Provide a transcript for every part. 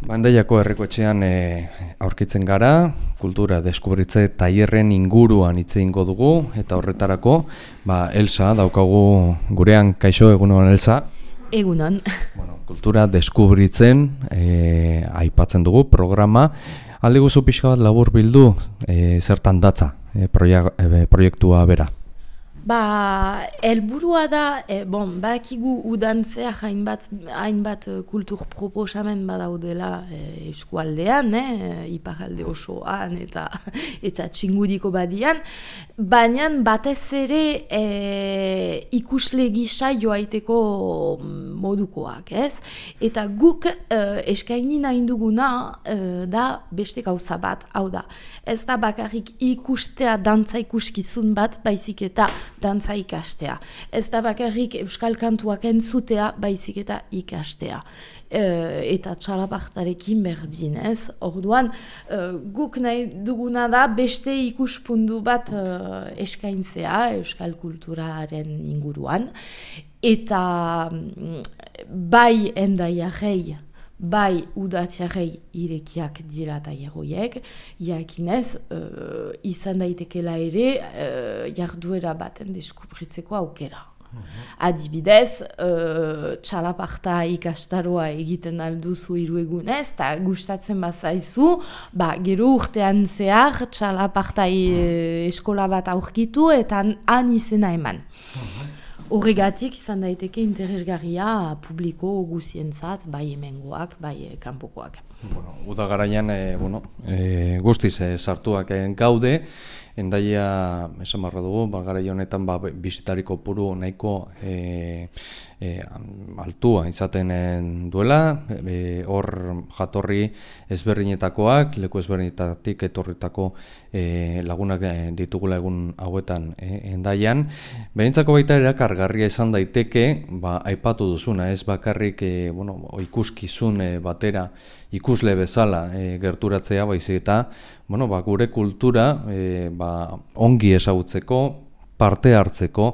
Bandeiako herrikoetxean e, aurkitzen gara, kultura deskubritze tailerren inguruan hitze eingo dugu eta horretarako, ba Elsa daukagu gurean kaixo egunon Elsa. Egunon. Bueno, kultura deskubritzen e, aipatzen dugu programa alde guzu pixka bat labur bildu e, zertan datza e, proiektua bera. Ba, helburua da, e, bon, bakigu udantzea hainbat, hainbat e, kultur proposamen badaudela e, eskualdean, eh, iparalde osoan eta eta txingudiko badian, baina batez ere e, ikusle gisa joaiteko modukoak, ez? Eta guk e, eskaini nahi duguna e, da beste gauza bat, hau da. Ez da bakarrik ikustea dantza ikuskizun bat, baizik eta dantza ikastea. Ez da bakarrik euskal kantuak entzutea, baizik eta ikastea. E, eta txalapartarekin berdin, ez? Orduan, e, guk nahi duguna da beste ikuspundu bat e, eskaintzea euskal kulturaren inguruan. Eta mm, bai endaiarei, bai udatxarrei irekiak dira eta jakinez, uh, izan daitekela ere uh, jarduera baten deskubritzeko aukera. Mhm. Adibidez, uh, txalaparta ikastaroa egiten alduzu iruegunez, eta gustatzen bazaizu, ba, gero urtean zehar txalaparta eskola bat aurkitu eta han izena eman. Mhm. Horregatik izan daiteke interesgarria publiko guzientzat, bai hemengoak, bai kanpokoak. Bueno, Uda garaian, e, bueno, e, guztiz e, sartuak gaude, endaia, esan barra dugu, ba, gara honetan ba, bizitariko puru nahiko e, e, altua izaten duela, hor jatorri ezberdinetakoak, leku ezberdinetatik etorritako e, lagunak ditugula egun hauetan e, endaian. Berintzako baita erakargarria izan daiteke, ba, aipatu duzuna, ez bakarrik e, bueno, ikuskizun batera, ikusle bezala e, gerturatzea baizik eta bueno, ba, gure kultura e, ba, ongi ezagutzeko, parte hartzeko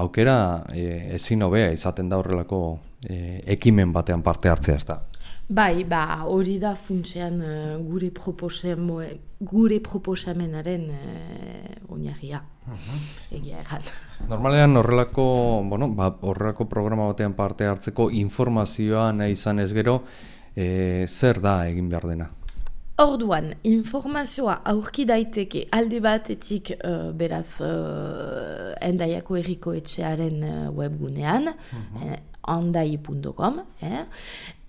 aukera e, ezin hobea izaten da horrelako e, ekimen batean parte hartzea ez da. Bai, ba, hori da funtsean gure, gure proposamenaren uh, oinarria. Uh Egia erran. Normalean horrelako, bueno, ba, horrelako programa batean parte hartzeko informazioa nahi izan ez gero, e, zer da egin behar dena? Orduan, informazioa aurki daiteke alde batetik uh, beraz uh, endaiako erriko etxearen uh, webgunean, mm andai.com. Eh?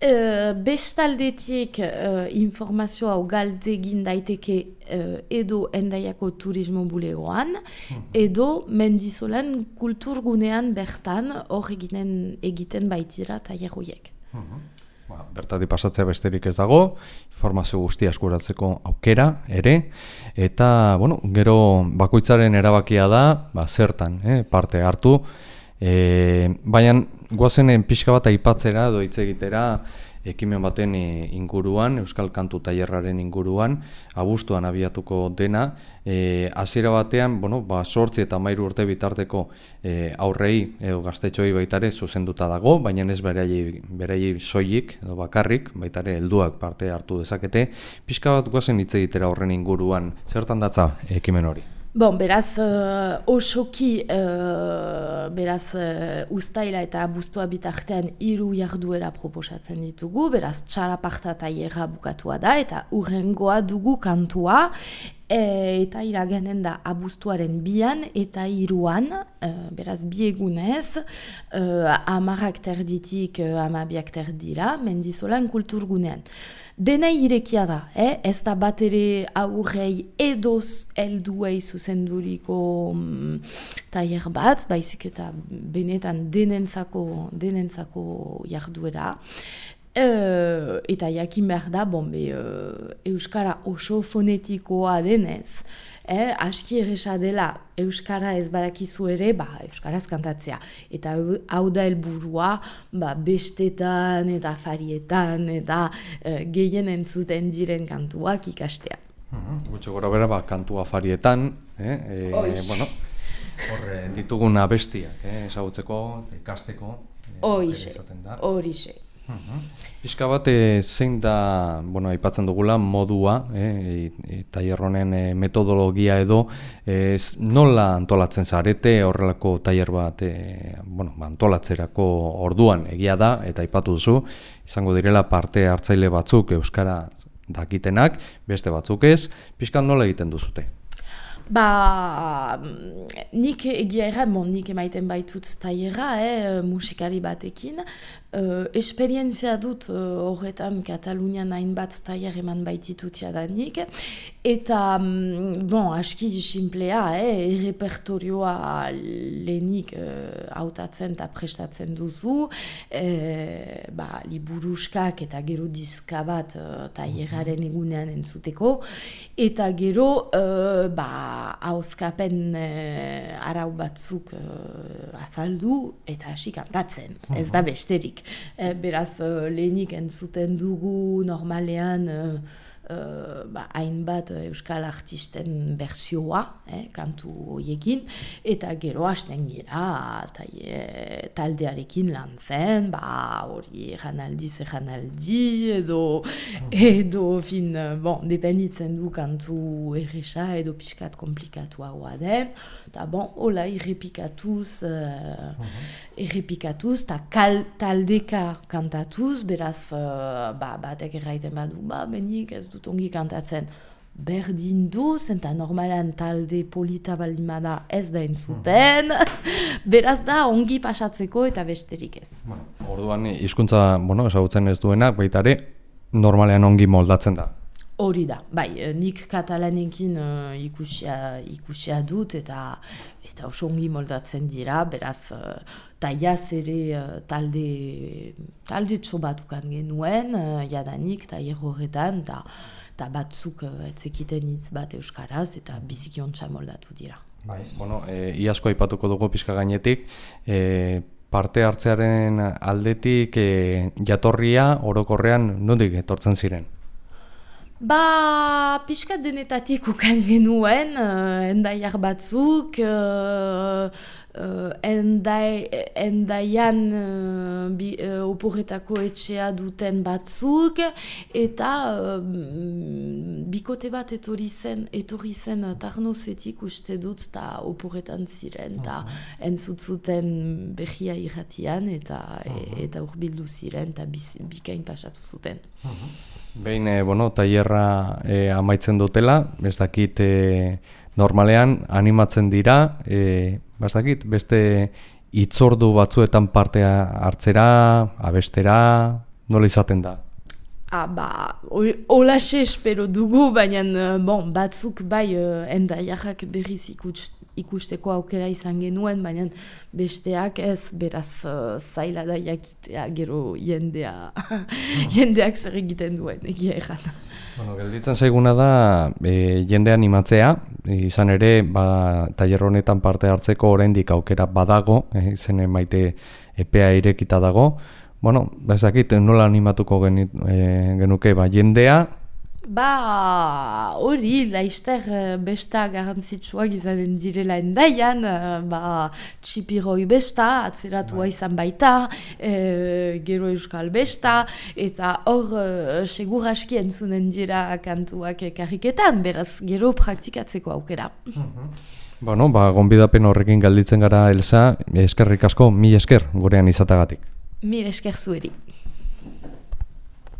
Uh, bestaldetik uh, informazioa galdegin daiteke uh, edo endaiako turismo bulegoan, mhm. edo mendizolen kulturgunean bertan hor egiten baitira taierroiek. Mm ba, bertati pasatzea besterik ez dago, informazio guztia eskuratzeko aukera ere, eta bueno, gero bakoitzaren erabakia da, ba, zertan eh, parte hartu, e, baina guazenen pixka bat aipatzera, doitze egitera, ekimen baten eh, inguruan, Euskal Kantu Tailerraren inguruan, abuztuan abiatuko dena, e, hasiera batean, bueno, ba, sortzi eta mairu urte bitarteko e, aurrei edo gaztetxoi baitare zuzenduta dago, baina ez berei, berei soilik edo bakarrik, baitare helduak parte hartu dezakete, pixka bat guazen hitz egitera horren inguruan, zertan datza ekimen hori? Bon, beraz, uh, osoki, uh, beraz, uh, ustaila eta abuztua bitartean hiru jarduera proposatzen ditugu, beraz, txalaparta eta bukatua da, eta urrengoa dugu kantua, e, eta iraganen da abuztuaren bian eta iruan, beraz, biegunez, uh, amarrak terditik, uh, amabiak terdira, mendizolan kulturgunean. Dena irekia da, eh? ez da bat ere aurrei edoz elduei zuzenduriko mm, taier bat, baizik eta benetan denentzako, denentzako jarduera. E, eta jakin behar da, bon, be, uh, Euskara oso fonetikoa denez, eh, aski erresa dela Euskara ez badakizu ere, ba, Euskaraz kantatzea. Eta hau da helburua ba, bestetan eta farietan eta eh, gehien entzuten diren kantuak ikastea. Gutxo gora bera, ba, kantua farietan, eh, e, bueno, horre dituguna bestiak, eh, esagutzeko, ikasteko. Horixe, horixe. Piska bat, e, zein da, bueno, aipatzen dugula, modua, e, e, tailer metodologia edo, e, nola antolatzen zarete horrelako tailer bat, e, bueno, antolatzerako orduan. Egia da, eta aipatu duzu, izango direla parte hartzaile batzuk Euskara dakitenak, beste batzuk ez, pixka nola egiten duzute? Ba, nik egia erran, nik emaiten baitut taiera, eh, musikari batekin, Uh, esperientzia dut uh, horretan Katalunian hainbat taier eman baititut jadanik. Eta, um, bon, aski simplea, eh, repertorioa lehenik uh, hautatzen eta prestatzen duzu, eh, ba, liburuskak eta gero diska bat uh, taieraren egunean entzuteko, eta gero, uh, ba, hauskapen uh, arau batzuk uh, azaldu eta hasi kantatzen, ez da besterik. E, beraz, uh, lehenik entzuten dugu normalean uh, ba, hainbat euskal artisten berzioa, eh, kantu horiekin, eta gero hasten gira taldearekin lan zen, ba, hori janaldi ze janaldi, edo, edo fin, bon, dependitzen du kantu erresa edo pixkat komplikatuagoa den, eta bon, hola, irrepikatuz, uh, errepikatuz, eta taldeka kantatuz, beraz, uh, ba, batek erraiten badu, ba, benik ez dut ongi kantatzen, berdin duz, eta normalan talde polita balimada ez da entzuten, beraz da ongi pasatzeko eta besterik ez. Orduan, hizkuntza bueno, esagutzen ez duenak, baitare, normalean ongi moldatzen da. Hori da, bai, eh, nik katalanekin uh, ikusia, ikusia dut eta eta oso ongi moldatzen dira, beraz, uh, taiaz ere uh, talde, talde txobatukan genuen, uh, jadanik, eta horretan, eta batzuk uh, etzekiten hitz bat euskaraz, eta bizikion moldatu dira. Bai, bueno, e, iasko aipatuko dugu pixka gainetik, e, parte hartzearen aldetik e, jatorria orokorrean nondik etortzen ziren? Ba, pixka denetatik ukan genuen, uh, endaiak batzuk, uh, uh, endai, endaian uh, bi, uh, oporretako etxea duten batzuk, eta uh, bikote bat etorri zen, etorri zen tarnozetik uste dut, eta oporretan ziren, eta uh entzutzuten behia irratian, eta, uh eta urbildu ziren, eta bikain pasatu zuten. Behin, e, bueno, tailerra e, amaitzen dutela, ez dakit e, normalean animatzen dira, e, ez dakit, beste itzordu batzuetan partea hartzera, abestera, nola izaten da? Ah, ba, olaxe espero dugu, baina bon, batzuk bai uh, endaiarrak berriz ikusteko aukera izan genuen, baina besteak ez beraz uh, zaila da jakitea gero jendea, jendeak zer egiten duen, egia egan. Bueno, gelditzen zaiguna da e, jende animatzea, izan ere, ba, taller honetan parte hartzeko oraindik aukera badago, e, zen maite epea irekita dago, Bueno, bezakit, nola animatuko genit, e, genuke, ba, jendea? Ba, hori, laizter eh, besta garantzitsuak izanen direla endaian, eh, ba, txipiroi besta, atzeratua bai. izan baita, e, gero euskal besta, eta hor, e, segur aski entzunen dira kantuak karriketan, beraz, gero praktikatzeko aukera. Mhm. Bueno, ba, gonbidapen horrekin galditzen gara, Elsa, eskerrik asko, mi esker, gurean izatagatik. Mire esker zueri.